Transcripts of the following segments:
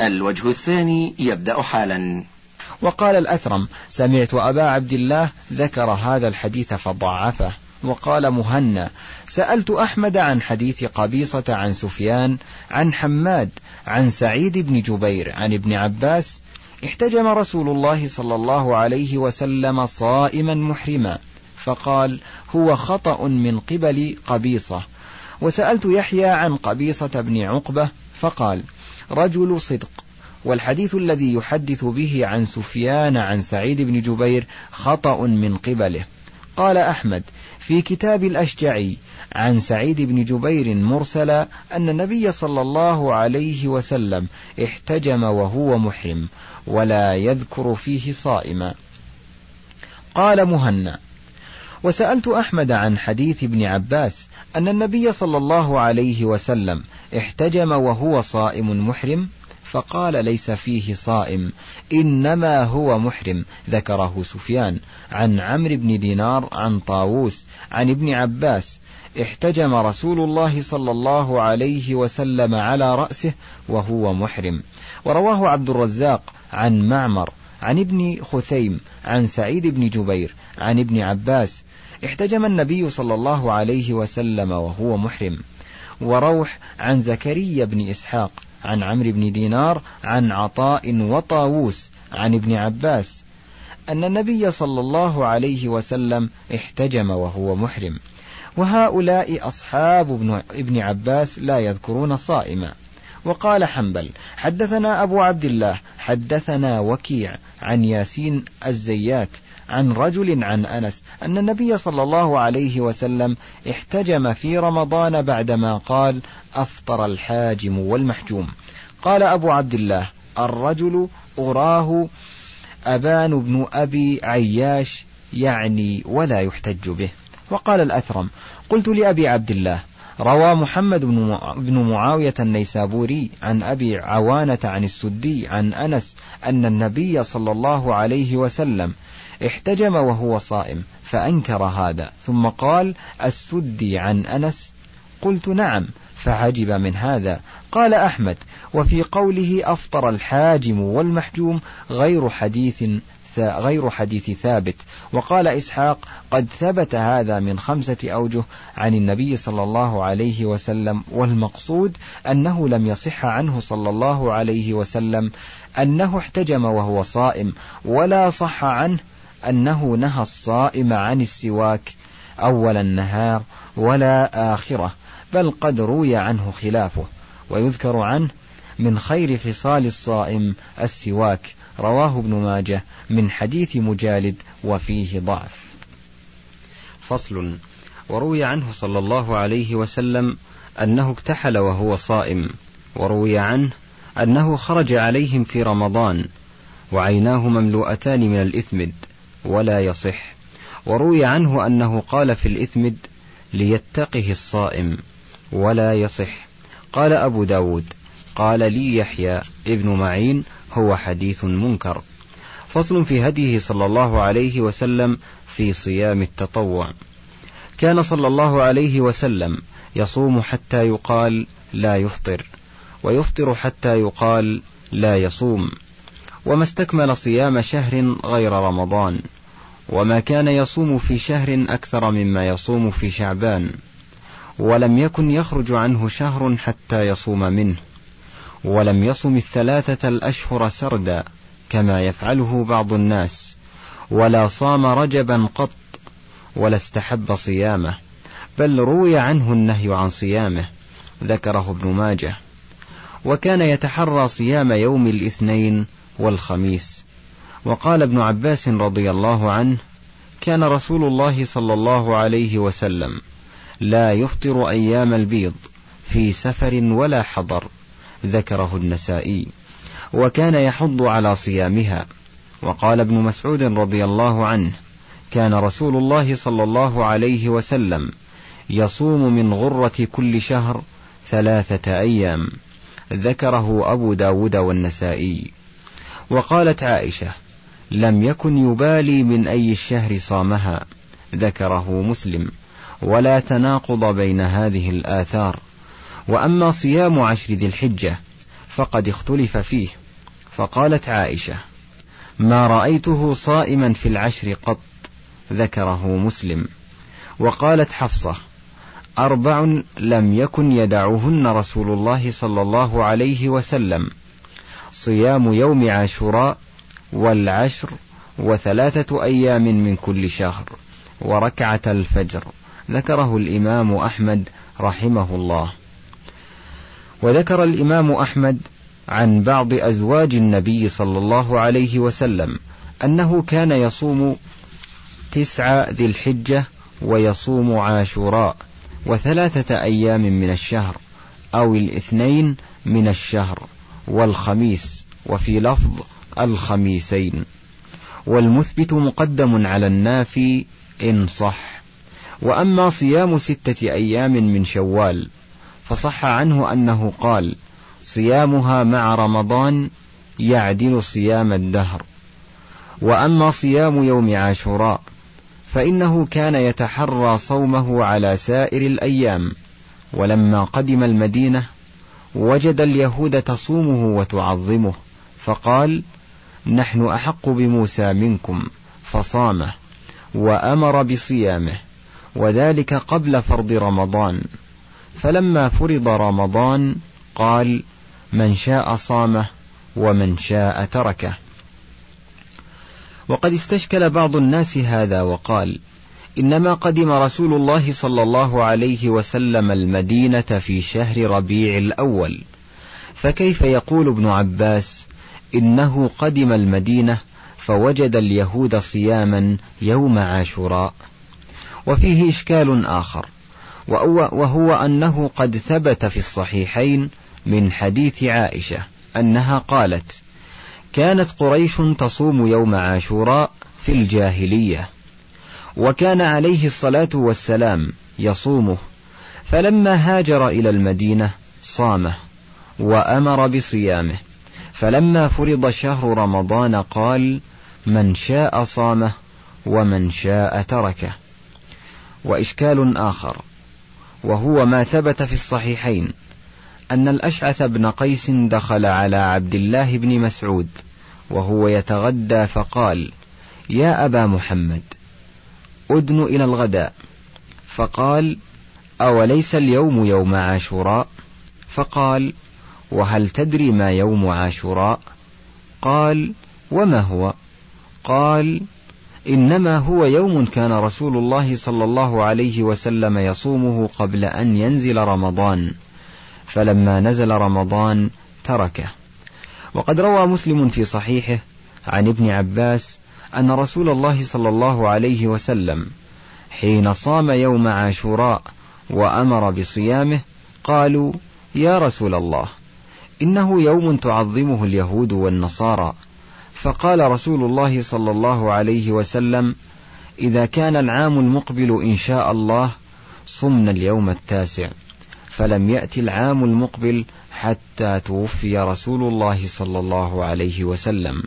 الوجه الثاني يبدأ حالا. وقال الأثرم سمعت أبا عبد الله ذكر هذا الحديث فضعفه وقال مهنا سألت أحمد عن حديث قبيصة عن سفيان عن حماد عن سعيد بن جبير عن ابن عباس احتجم رسول الله صلى الله عليه وسلم صائما محرما فقال هو خطأ من قبل قبيصة. وسألت يحيى عن قبيصة بن عقبة فقال رجل صدق. والحديث الذي يحدث به عن سفيان عن سعيد بن جبير خطأ من قبله. قال أحمد في كتاب الأشجعي عن سعيد بن جبير مرسلا أن النبي صلى الله عليه وسلم احتجم وهو محرم ولا يذكر فيه صائما. قال مهنا وسألت أحمد عن حديث ابن عباس أن النبي صلى الله عليه وسلم احتجم وهو صائم محرم فقال ليس فيه صائم إنما هو محرم ذكره سفيان. عن عمرو بن دينار عن طاووس عن ابن عباس. احتجم رسول الله صلى الله عليه وسلم على رأسه وهو محرم. ورواه عبد الرزاق عن معمر عن ابن خثيم عن سعيد بن جبير عن ابن عباس احتجم النبي صلى الله عليه وسلم وهو محرم. وروح عن زكريا بن إسحاق عن عمرو بن دينار عن عطاء وطاووس عن ابن عباس. أن النبي صلى الله عليه وسلم احتجم وهو محرم. وهؤلاء أصحاب ابن عباس لا يذكرون صائما. وقال حنبل حدثنا أبو عبد الله حدثنا وكيع عن ياسين الزيات عن رجل عن أنس أن النبي صلى الله عليه وسلم احتجم في رمضان بعدما قال أفطر الحاجم والمحجوم. قال أبو عبد الله الرجل أراه أبان بن أبي عياش يعني ولا يحتج به. وقال الأثرم قلت لأبي عبد الله روى محمد بن معاوية النيسابوري عن أبي عوانة عن السدي عن أنس أن النبي صلى الله عليه وسلم احتجم وهو صائم فأنكر هذا ثم قال السدي عن أنس؟ قلت نعم فعجب من هذا. قال أحمد وفي قوله أفطر الحاجم والمحجوم غير حديث غير حديث ثابت. وقال إسحاق قد ثبت هذا من خمسة أوجه عن النبي صلى الله عليه وسلم والمقصود أنه لم يصح عنه صلى الله عليه وسلم أنه احتجم وهو صائم ولا صح عنه أنه نهى الصائم عن السواك أول النهار ولا آخرة بل قد روي عنه خلافه ويذكر عنه من خير خصال الصائم السواك. رواه ابن ماجه من حديث مجالد وفيه ضعف. فصل وروي عنه صلى الله عليه وسلم أنه اكتحل وهو صائم وروي عنه أنه خرج عليهم في رمضان وعيناه مملوءتان من الإثمد ولا يصح. وروي عنه أنه قال في الإثمد ليتقه الصائم ولا يصح قال أبو داود قال لي يحيى ابن معين هو حديث منكر. فصل في هديه صلى الله عليه وسلم في صيام التطوع. كان صلى الله عليه وسلم يصوم حتى يقال لا يفطر ويفطر حتى يقال لا يصوم. وما استكمل صيام شهر غير رمضان وما كان يصوم في شهر أكثر مما يصوم في شعبان. ولم يكن يخرج عنه شهر حتى يصوم منه. ولم يصم الثلاثة الأشهر سردا كما يفعله بعض الناس ولا صام رجبا قط ولا استحب صيامه بل روي عنه النهي عن صيامه ذكره ابن ماجه. وكان يتحرى صيام يوم الاثنين والخميس. وقال ابن عباس رضي الله عنه كان رسول الله صلى الله عليه وسلم لا يفطر أيام البيض في سفر ولا حضر. ذكره النسائي. وكان يحض على صيامها. وقال ابن مسعود رضي الله عنه كان رسول الله صلى الله عليه وسلم يصوم من غرة كل شهر ثلاثة أيام. ذكره أبو داود والنسائي. وقالت عائشة لم يكن يبالي من أي الشهر صامها. ذكره مسلم. ولا تناقض بين هذه الآثار. وأما صيام عشر ذي الحجة فقد اختلف فيه. فقالت عائشة ما رأيته صائما في العشر قط ذكره مسلم. وقالت حفصة أربع لم يكن يدعهن رسول الله صلى الله عليه وسلم. صيام يوم عاشوراء والعشر وثلاثة أيام من كل شهر وركعة الفجر ذكره الإمام أحمد رحمه الله. وذكر الإمام أحمد عن بعض أزواج النبي صلى الله عليه وسلم أنه كان يصوم تسع ذي الحجة ويصوم عاشوراء وثلاثة أيام من الشهر أو الاثنين من الشهر والخميس وفي لفظ الخميسين. والمثبت مقدم على النافي إن صح. وأما صيام ستة أيام من شوال فصح عنه أنه قال صيامها مع رمضان يعدل صيام الدهر. وأما صيام يوم عاشوراء فإنه كان يتحرى صومه على سائر الأيام. ولما قدم المدينة وجد اليهود تصومه وتعظمه فقال نحن أحق بموسى منكم. فصامه وأمر بصيامه وذلك قبل فرض رمضان. فلما فرض رمضان قال من شاء صامه ومن شاء تركه. وقد استشكل بعض الناس هذا وقال إنما قدم رسول الله صلى الله عليه وسلم المدينة في شهر ربيع الأول. فكيف يقول ابن عباس إنه قدم المدينة فوجد اليهود صياما يوم عاشوراء. وفيه إشكال آخر. وهو أنه قد ثبت في الصحيحين من حديث عائشة أنها قالت كانت قريش تصوم يوم عاشوراء في الجاهلية وكان عليه الصلاة والسلام يصومه فلما هاجر إلى المدينة صامه وأمر بصيامه فلما فرض شهر رمضان قال من شاء صامه ومن شاء تركه. وإشكال آخر وهو ما ثبت في الصحيحين أن الأشعث بن قيس دخل على عبد الله بن مسعود وهو يتغدى فقال يا أبا محمد أدن إلى الغداء. فقال أوليس اليوم يوم عاشوراء؟ فقال وهل تدري ما يوم عاشوراء؟ قال وما هو؟ قال إنما هو يوم كان رسول الله صلى الله عليه وسلم يصومه قبل أن ينزل رمضان فلما نزل رمضان تركه. وقد روى مسلم في صحيحه عن ابن عباس أن رسول الله صلى الله عليه وسلم حين صام يوم عاشوراء وأمر بصيامه قالوا يا رسول الله إنه يوم تعظمه اليهود والنصارى فقال رسول الله صلى الله عليه وسلم إذا كان العام المقبل إن شاء الله صمنا اليوم التاسع. فلم يأتي العام المقبل حتى توفي رسول الله صلى الله عليه وسلم.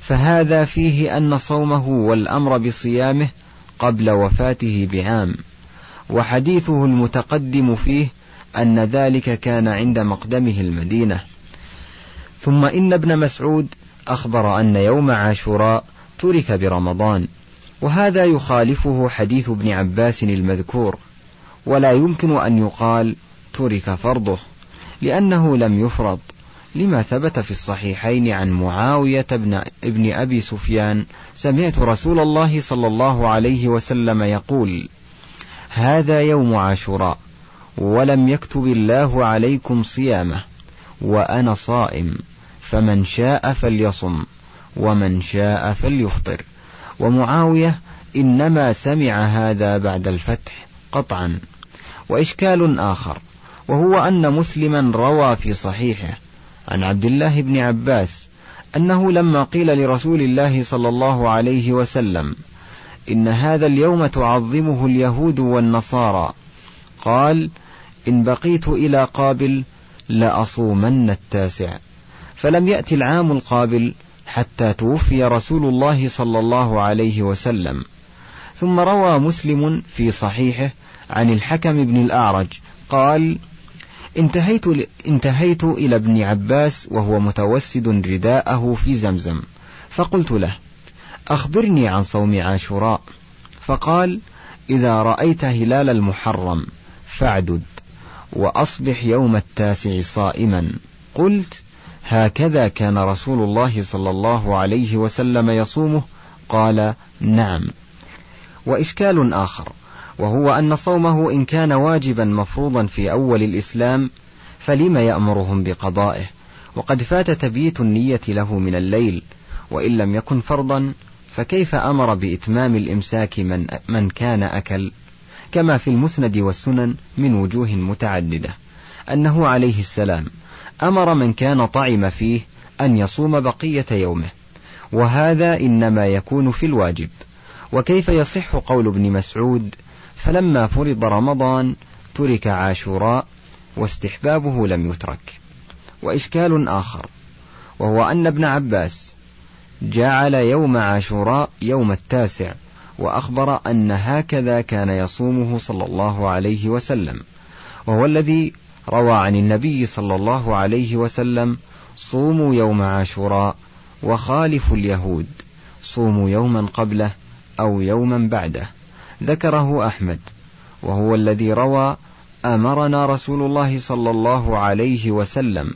فهذا فيه أن صومه والأمر بصيامه قبل وفاته بعام. وحديثه المتقدم فيه أن ذلك كان عند مقدمه المدينة. ثم إن ابن مسعود أخبر أن يوم عاشوراء ترك برمضان وهذا يخالفه حديث ابن عباس المذكور ولا يمكن أن يقال ترك فرضه لأنه لم يفرض لما ثبت في الصحيحين عن معاوية بن ابن أبي سفيان سمعت رسول الله صلى الله عليه وسلم يقول هذا يوم عاشوراء ولم يكتب الله عليكم صيامه وأنا صائم. فمن شاء فليصم ومن شاء فليفطر. ومعاوية إنما سمع هذا بعد الفتح قطعا. وإشكال آخر وهو أن مسلما روى في صحيحه عن عبد الله بن عباس أنه لما قيل لرسول الله صلى الله عليه وسلم إن هذا اليوم تعظمه اليهود والنصارى قال إن بقيت إلى قابل لأصومن التاسع. فلم يأتي العام القابل حتى توفي رسول الله صلى الله عليه وسلم. ثم روى مسلم في صحيحه عن الحكم بن الأعرج قال انتهيت, انتهيت إلى ابن عباس وهو متوسد رداءه في زمزم فقلت له أخبرني عن صوم عاشوراء. فقال إذا رأيت هلال المحرم فاعدد وأصبح يوم التاسع صائما. قلت هكذا كان رسول الله صلى الله عليه وسلم يصومه. قال نعم. وإشكال آخر وهو أن صومه إن كان واجبا مفروضا في أول الإسلام فلم يأمرهم بقضائه؟ وقد فات تبييت النية له من الليل وإن لم يكن فرضا فكيف أمر بإتمام الإمساك من, من كان أكل؟ كما في المسند والسنن من وجوه متعددة أنه عليه السلام أمر من كان طعم فيه أن يصوم بقية يومه وهذا إنما يكون في الواجب. وكيف يصح قول ابن مسعود؟ فلما فرض رمضان ترك عاشوراء واستحبابه لم يترك. وإشكال آخر وهو أن ابن عباس جعل يوم عاشوراء يوم التاسع وأخبر أن هكذا كان يصومه صلى الله عليه وسلم وهو الذي روى عن النبي صلى الله عليه وسلم صوموا يوم عاشوراء وخالفوا اليهود صوموا يوما قبله أو يوما بعده. ذكره أحمد وهو الذي روى أمرنا رسول الله صلى الله عليه وسلم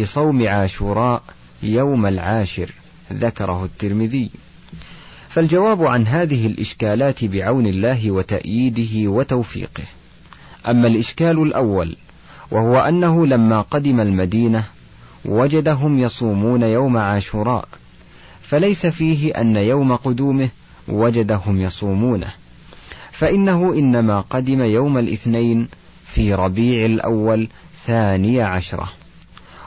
بصوم عاشوراء يوم العاشر. ذكره الترمذي. فالجواب عن هذه الإشكالات بعون الله وتأييده وتوفيقه. أما الإشكال الأول وهو أنه لما قدم المدينة وجدهم يصومون يوم عاشوراء فليس فيه أن يوم قدومه وجدهم يصومونه. فإنه إنما قدم يوم الاثنين في ربيع الأول ثاني عشرة.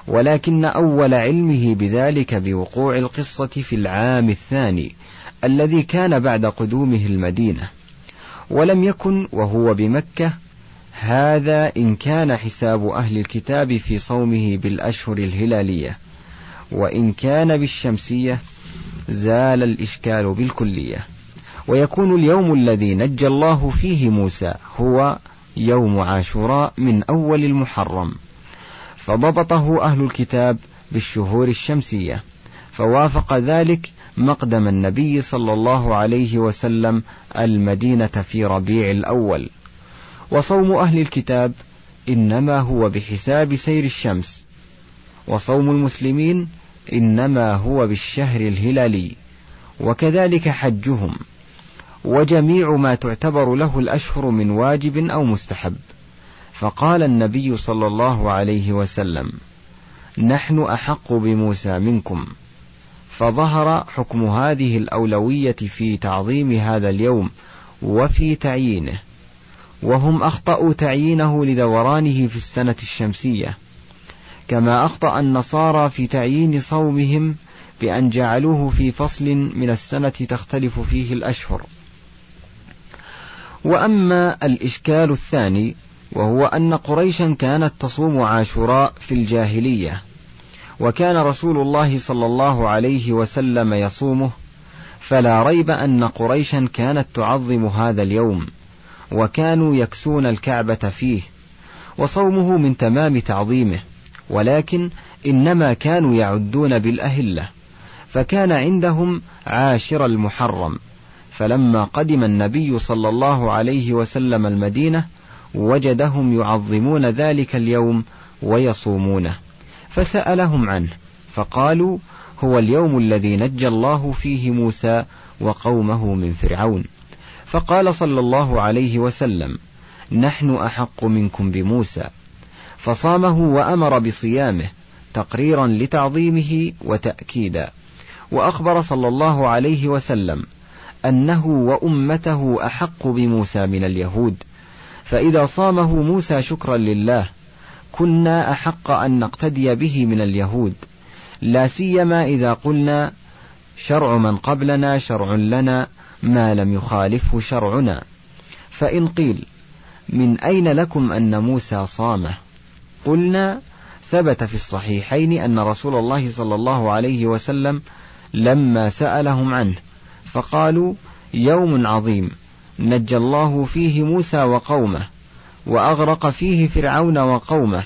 ولكن أول علمه بذلك بوقوع القصة في العام الثاني الذي كان بعد قدومه المدينة. ولم يكن وهو بمكة هذا إن كان حساب أهل الكتاب في صومه بالأشهر الهلالية وإن كان بالشمسية زال الإشكال بالكلية. ويكون اليوم الذي نجى الله فيه موسى هو يوم عاشوراء من أول المحرم. فضبطه أهل الكتاب بالشهور الشمسية فوافق ذلك مقدم النبي صلى الله عليه وسلم المدينة في ربيع الأول. وصوم أهل الكتاب إنما هو بحساب سير الشمس وصوم المسلمين إنما هو بالشهر الهلالي وكذلك حجهم وجميع ما تعتبر له الأشهر من واجب أو مستحب. فقال النبي صلى الله عليه وسلم نحن أحق بموسى منكم. فظهر حكم هذه الأولوية في تعظيم هذا اليوم وفي تعيينه. وهم أخطأوا تعيينه لدورانه في السنة الشمسية. كما أخطأ النصارى في تعيين صومهم بأن جعلوه في فصل من السنة تختلف فيه الأشهر. وأما الإشكال الثاني وهو أن قريشا كانت تصوم عاشوراء في الجاهلية وكان رسول الله صلى الله عليه وسلم يصومه فلا ريب أن قريشا كانت تعظم هذا اليوم. وكانوا يكسون الكعبة فيه وصومه من تمام تعظيمه ولكن إنما كانوا يعدون بالأهلة فكان عندهم عاشر المحرم. فلما قدم النبي صلى الله عليه وسلم المدينة وجدهم يعظمون ذلك اليوم ويصومونه فسألهم عنه فقالوا هو اليوم الذي نجى الله فيه موسى وقومه من فرعون. فقال صلى الله عليه وسلم نحن أحق منكم بموسى. فصامه وأمر بصيامه تقريرا لتعظيمه وتأكيدا. وأخبر صلى الله عليه وسلم أنه وأمته أحق بموسى من اليهود. فإذا صامه موسى شكرا لله كنا أحق أن نقتدي به من اليهود. لا سيما إذا قلنا شرع من قبلنا شرع لنا ما لم يخالفه شرعنا. فإن قيل من أين لكم أن موسى صامه؟ قلنا ثبت في الصحيحين أن رسول الله صلى الله عليه وسلم لما سألهم عنه فقالوا يوم عظيم نجى الله فيه موسى وقومه وأغرق فيه فرعون وقومه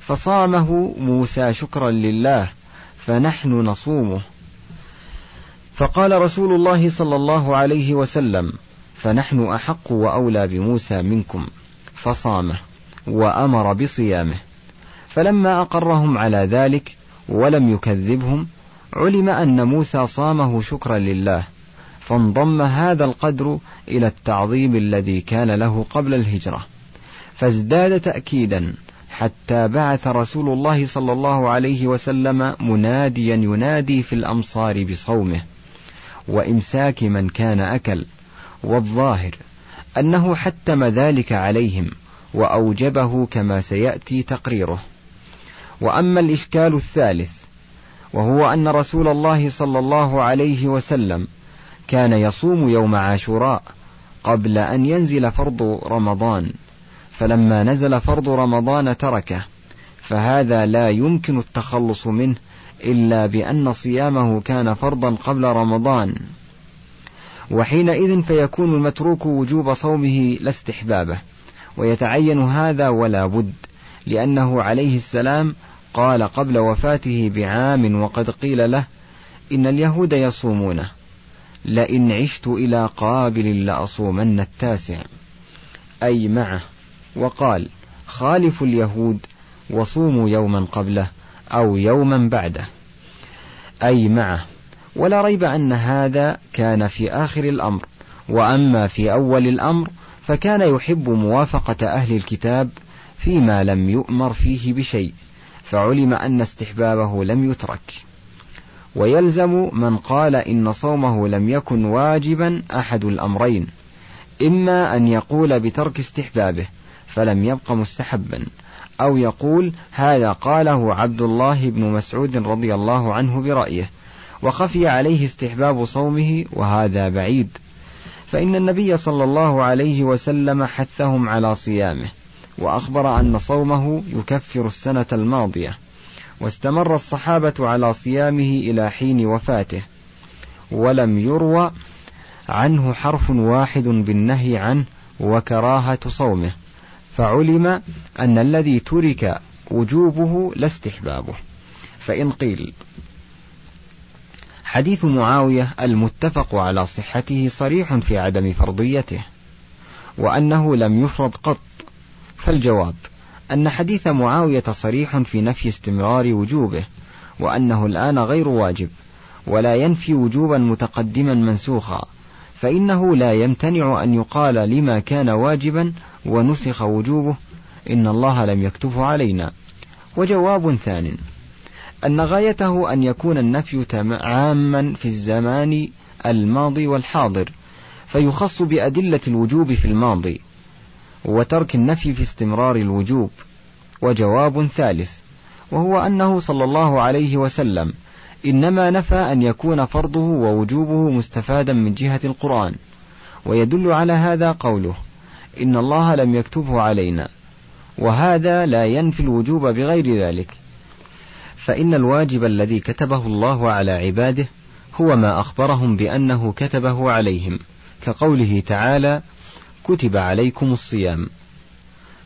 فصامه موسى شكرا لله فنحن نصومه. فقال رسول الله صلى الله عليه وسلم فنحن أحق وأولى بموسى منكم فصامه وأمر بصيامه. فلما أقرهم على ذلك ولم يكذبهم علم أن موسى صامه شكرا لله فانضم هذا القدر إلى التعظيم الذي كان له قبل الهجرة. فازداد تأكيدا حتى بعث رسول الله صلى الله عليه وسلم مناديا ينادي في الأمصار بصومه. وإمساك من كان أكل والظاهر أنه حتم ذلك عليهم وأوجبه كما سيأتي تقريره. وأما الإشكال الثالث وهو أن رسول الله صلى الله عليه وسلم كان يصوم يوم عاشوراء قبل أن ينزل فرض رمضان فلما نزل فرض رمضان تركه فهذا لا يمكن التخلص منه إلا بأن صيامه كان فرضا قبل رمضان. وحينئذ فيكون المتروك وجوب صومه لا استحبابه. ويتعين هذا ولا بد لأنه عليه السلام قال قبل وفاته بعام وقد قيل له إن اليهود يصومونه لئن عشت إلى قابل لأصومن التاسع. أي معه وقال خالفوا اليهود وصوموا يوما قبله. أو يوما بعده. أي معه. ولا ريب أن هذا كان في آخر الأمر. وأما في أول الأمر فكان يحب موافقة أهل الكتاب فيما لم يؤمر فيه بشيء فعلم أن استحبابه لم يترك. ويلزم من قال إن صومه لم يكن واجبا أحد الأمرين إما أن يقول بترك استحبابه فلم يبق مستحبا. أو يقول هذا قاله عبد الله بن مسعود رضي الله عنه برأيه وخفي عليه استحباب صومه وهذا بعيد. فإن النبي صلى الله عليه وسلم حثهم على صيامه وأخبر أن صومه يكفر السنة الماضية واستمر الصحابة على صيامه إلى حين وفاته ولم يروى عنه حرف واحد بالنهي عنه وكراهة صومه. فعلم أن الذي ترك وجوبه لا استحبابه. فإن قيل حديث معاوية المتفق على صحته صريح في عدم فرضيته وأنه لم يفرض قط. فالجواب أن حديث معاوية صريح في نفي استمرار وجوبه وأنه الآن غير واجب ولا ينفي وجوبا متقدما منسوخا فإنه لا يمتنع أن يقال لما كان واجبا ونسخ وجوبه إن الله لم يكتف علينا. وجواب ثان. أن غايته أن يكون النفي عاما في الزمان الماضي والحاضر فيخص بأدلة الوجوب في الماضي وترك النفي في استمرار الوجوب. وجواب ثالث. وهو أنه صلى الله عليه وسلم إنما نفى أن يكون فرضه ووجوبه مستفادا من جهة القرآن. ويدل على هذا قوله. إن الله لم يكتبه علينا وهذا لا ينفي الوجوب بغير ذلك. فإن الواجب الذي كتبه الله على عباده هو ما أخبرهم بأنه كتبه عليهم كقوله تعالى كتب عليكم الصيام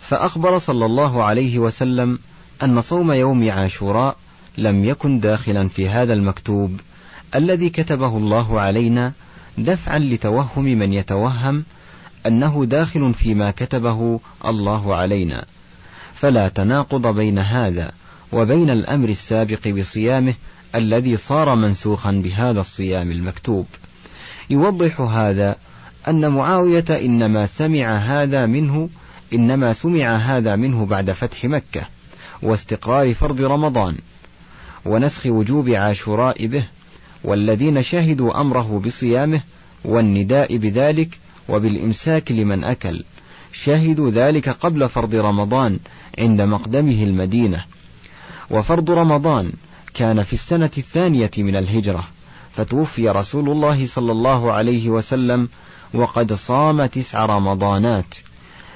فأخبر صلى الله عليه وسلم أن صوم يوم عاشوراء لم يكن داخلا في هذا المكتوب الذي كتبه الله علينا دفعا لتوهم من يتوهم أنه داخل فيما كتبه الله علينا. فلا تناقض بين هذا وبين الأمر السابق بصيامه الذي صار منسوخا بهذا الصيام المكتوب. يوضح هذا أن معاوية إنما سمع هذا منه إنما سمع هذا منه بعد فتح مكة واستقرار فرض رمضان ونسخ وجوب عاشوراء به والذين شهدوا أمره بصيامه والنداء بذلك وبالإمساك لمن أكل. شهدوا ذلك قبل فرض رمضان عند مقدمه المدينة. وفرض رمضان كان في السنة الثانية من الهجرة فتوفي رسول الله صلى الله عليه وسلم وقد صام تسع رمضانات.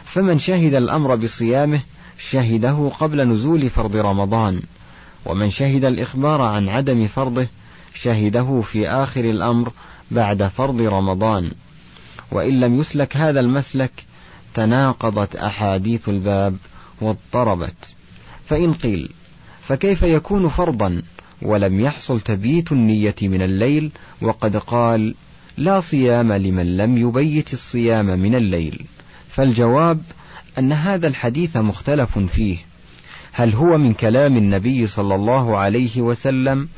فمن شهد الأمر بصيامه شهده قبل نزول فرض رمضان. ومن شهد الإخبار عن عدم فرضه شهده في آخر الأمر بعد فرض رمضان. وإن لم يسلك هذا المسلك تناقضت أحاديث الباب واضطربت. فإن قيل فكيف يكون فرضا ولم يحصل تبييت النية من الليل وقد قال لا صيام لمن لم يبيت الصيام من الليل؟ فالجواب أن هذا الحديث مختلف فيه. هل هو من كلام النبي صلى الله عليه وسلم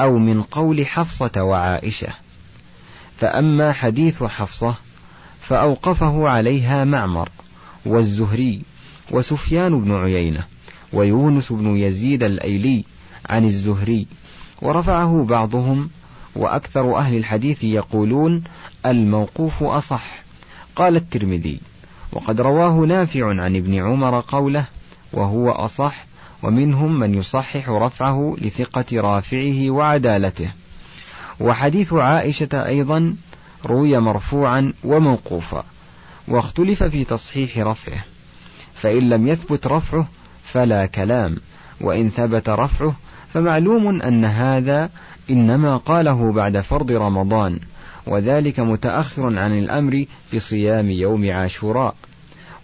أو من قول حفصة وعائشة؟ فأما حديث حفصة فأوقفه عليها معمر والزهري وسفيان بن عيينة ويونس بن يزيد الأيلي عن الزهري ورفعه بعضهم وأكثر أهل الحديث يقولون الموقوف أصح. قال الترمذي وقد رواه نافع عن ابن عمر قوله وهو أصح ومنهم من يصحح رفعه لثقة رافعه وعدالته. وحديث عائشة أيضا روي مرفوعا وموقوفا واختلف في تصحيح رفعه فإن لم يثبت رفعه فلا كلام وإن ثبت رفعه فمعلوم أن هذا إنما قاله بعد فرض رمضان وذلك متأخر عن الأمر بصيام يوم عاشوراء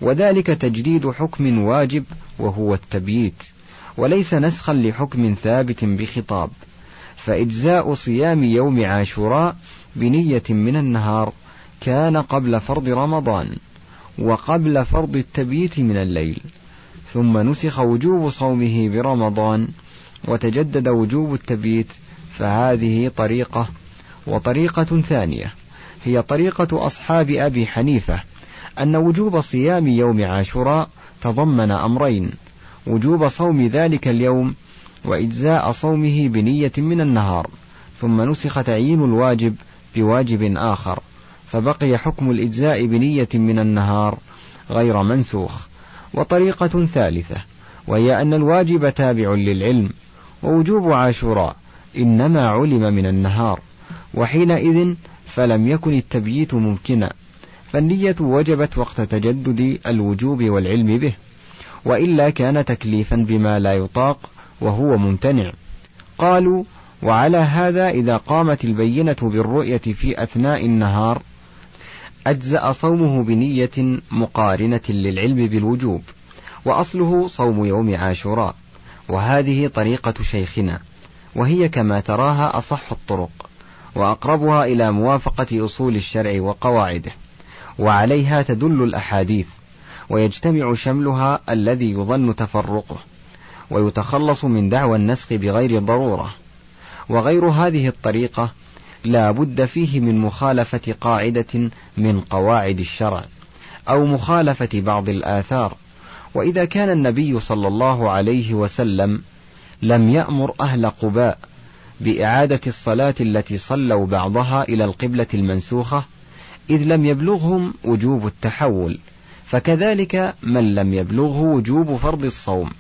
وذلك تجديد حكم واجب وهو التبييت وليس نسخا لحكم ثابت بخطاب. فإجزاء صيام يوم عاشوراء بنية من النهار كان قبل فرض رمضان وقبل فرض التبييت من الليل ثم نسخ وجوب صومه برمضان وتجدد وجوب التبييت فهذه طريقة وطريقة ثانية هي طريقة أصحاب أبي حنيفة أن وجوب صيام يوم عاشوراء تضمن أمرين وجوب صوم ذلك اليوم وإجزاء صومه بنية من النهار ثم نسخ تعيين الواجب بواجب آخر فبقي حكم الإجزاء بنية من النهار غير منسوخ وطريقة ثالثة وهي أن الواجب تابع للعلم ووجوب عاشوراء إنما علم من النهار وحينئذ فلم يكن التبييت ممكنا فالنية وجبت وقت تجدد الوجوب والعلم به وإلا كان تكليفا بما لا يطاق وهو ممتنع. قالوا وعلى هذا إذا قامت البينة بالرؤية في أثناء النهار أجزأ صومه بنية مقارنة للعلم بالوجوب وأصله صوم يوم عاشوراء. وهذه طريقة شيخنا وهي كما تراها أصح الطرق وأقربها إلى موافقة أصول الشرع وقواعده. وعليها تدل الأحاديث ويجتمع شملها الذي يظن تفرقه. ويتخلص من دعوى النسخ بغير ضرورة. وغير هذه الطريقة لا بد فيه من مخالفة قاعدة من قواعد الشرع أو مخالفة بعض الآثار. وإذا كان النبي صلى الله عليه وسلم لم يأمر أهل قباء بإعادة الصلاة التي صلوا بعضها إلى القبلة المنسوخة إذ لم يبلغهم وجوب التحول فكذلك من لم يبلغه وجوب فرض الصوم.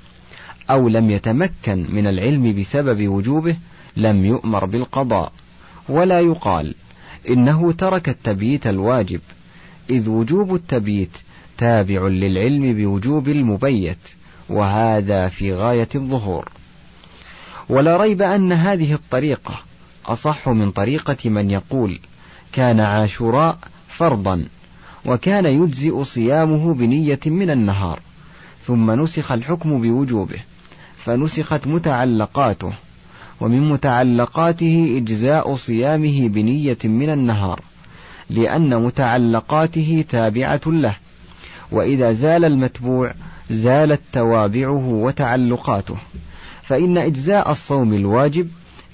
أو لم يتمكن من العلم بسبب وجوبه لم يؤمر بالقضاء. ولا يقال إنه ترك التبييت الواجب إذ وجوب التبييت تابع للعلم بوجوب المبيت وهذا في غاية الظهور. ولا ريب أن هذه الطريقة أصح من طريقة من يقول كان عاشوراء فرضا وكان يجزئ صيامه بنية من النهار ثم نسخ الحكم بوجوبه. فنسخت متعلقاته ومن متعلقاته إجزاء صيامه بنية من النهار لأن متعلقاته تابعة له وإذا زال المتبوع زالت توابعه وتعلقاته فإن إجزاء الصوم الواجب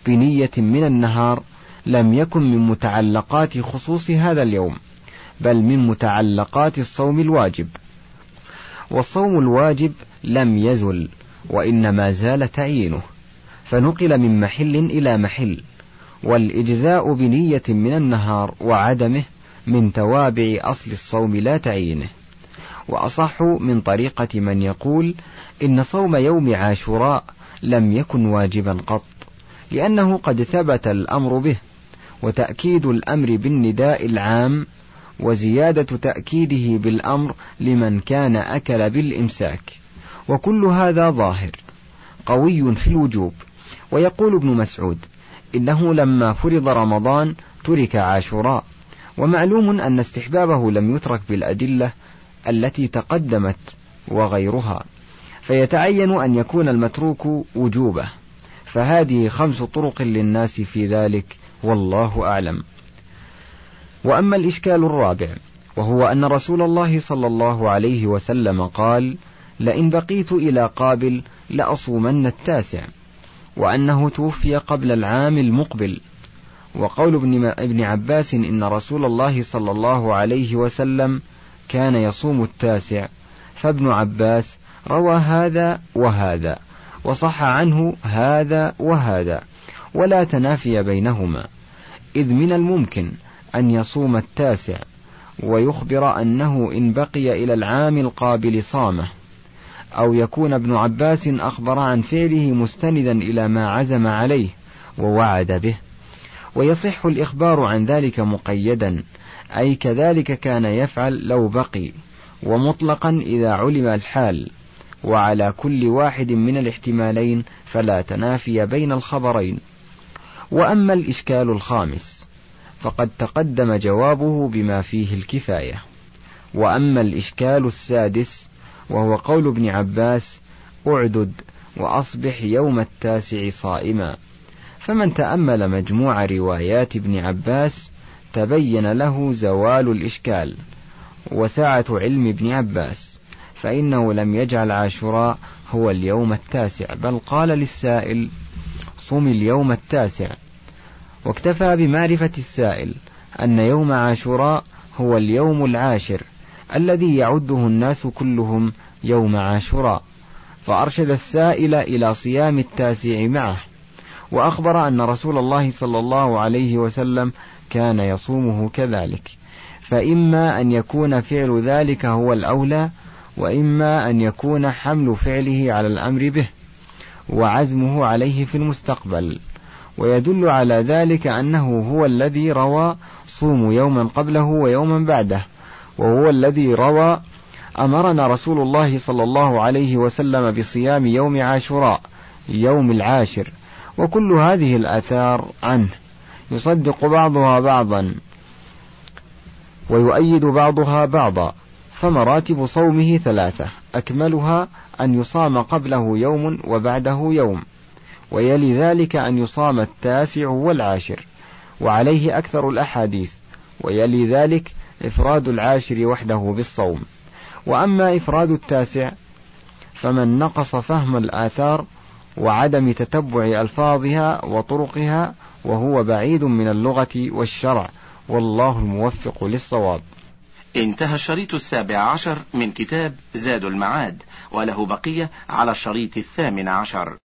بنية من النهار لم يكن من متعلقات خصوص هذا اليوم بل من متعلقات الصوم الواجب. والصوم الواجب لم يزل وإنما زال تعيينه فنقل من محل إلى محل والإجزاء بنية من النهار وعدمه من توابع أصل الصوم لا تعيينه. وأصح من طريقة من يقول إن صوم يوم عاشوراء لم يكن واجبا قط لأنه قد ثبت الأمر به وتأكيد الأمر بالنداء العام وزيادة تأكيده بالأمر لمن كان أكل بالإمساك. وكل هذا ظاهر قوي في الوجوب. ويقول ابن مسعود إنه لما فرض رمضان ترك عاشوراء. ومعلوم أن استحبابه لم يترك بالأدلة التي تقدمت وغيرها. فيتعين أن يكون المتروك وجوبه. فهذه خمس طرق للناس في ذلك والله أعلم. وأما الإشكال الرابع وهو أن رسول الله صلى الله عليه وسلم قال لئن بقيت إلى قابل لأصومن التاسع وأنه توفي قبل العام المقبل. وقول ابن, ابن عباس إن رسول الله صلى الله عليه وسلم كان يصوم التاسع فابن عباس روى هذا وهذا وصح عنه هذا وهذا ولا تنافي بينهما. إذ من الممكن أن يصوم التاسع ويخبر أنه إن بقي إلى العام القابل صامه. أو يكون ابن عباس أخبر عن فعله مستندا إلى ما عزم عليه ووعد به. ويصح الإخبار عن ذلك مقيدا أي كذلك كان يفعل لو بقي ومطلقا إذا علم الحال. وعلى كل واحد من الاحتمالين فلا تنافي بين الخبرين. وأما الإشكال الخامس فقد تقدم جوابه بما فيه الكفاية. وأما الإشكال السادس وهو قول ابن عباس أعدد وأصبح يوم التاسع صائما. فمن تأمل مجموع روايات ابن عباس تبين له زوال الإشكال. وسعة علم ابن عباس فإنه لم يجعل عاشوراء هو اليوم التاسع بل قال للسائل صم اليوم التاسع. واكتفى بمعرفة السائل أن يوم عاشوراء هو اليوم العاشر. الذي يعده الناس كلهم يوم عاشوراء فأرشد السائل إلى صيام التاسع معه وأخبر أن رسول الله صلى الله عليه وسلم كان يصومه كذلك فإما أن يكون فعل ذلك هو الأولى وإما أن يكون حمل فعله على الأمر به وعزمه عليه في المستقبل ويدل على ذلك أنه هو الذي روى صوموا يوما قبله ويوما بعده. وهو الذي روى أمرنا رسول الله صلى الله عليه وسلم بصيام يوم عاشوراء يوم العاشر. وكل هذه الآثار عنه. يصدق بعضها بعضا. ويؤيد بعضها بعضا. فمراتب صومه ثلاثة. أكملها أن يصام قبله يوم وبعده يوم. ويلي ذلك أن يصام التاسع والعاشر. وعليه أكثر الأحاديث. ويلي ذلك إفراد العاشر وحده بالصوم. وأما إفراد التاسع فمن نقص فهم الآثار وعدم تتبع ألفاظها وطرقها وهو بعيد من اللغة والشرع. والله الموفق للصواب. انتهى الشريط السابع عشر من كتاب زاد المعاد وله بقية على الشريط الثامن عشر.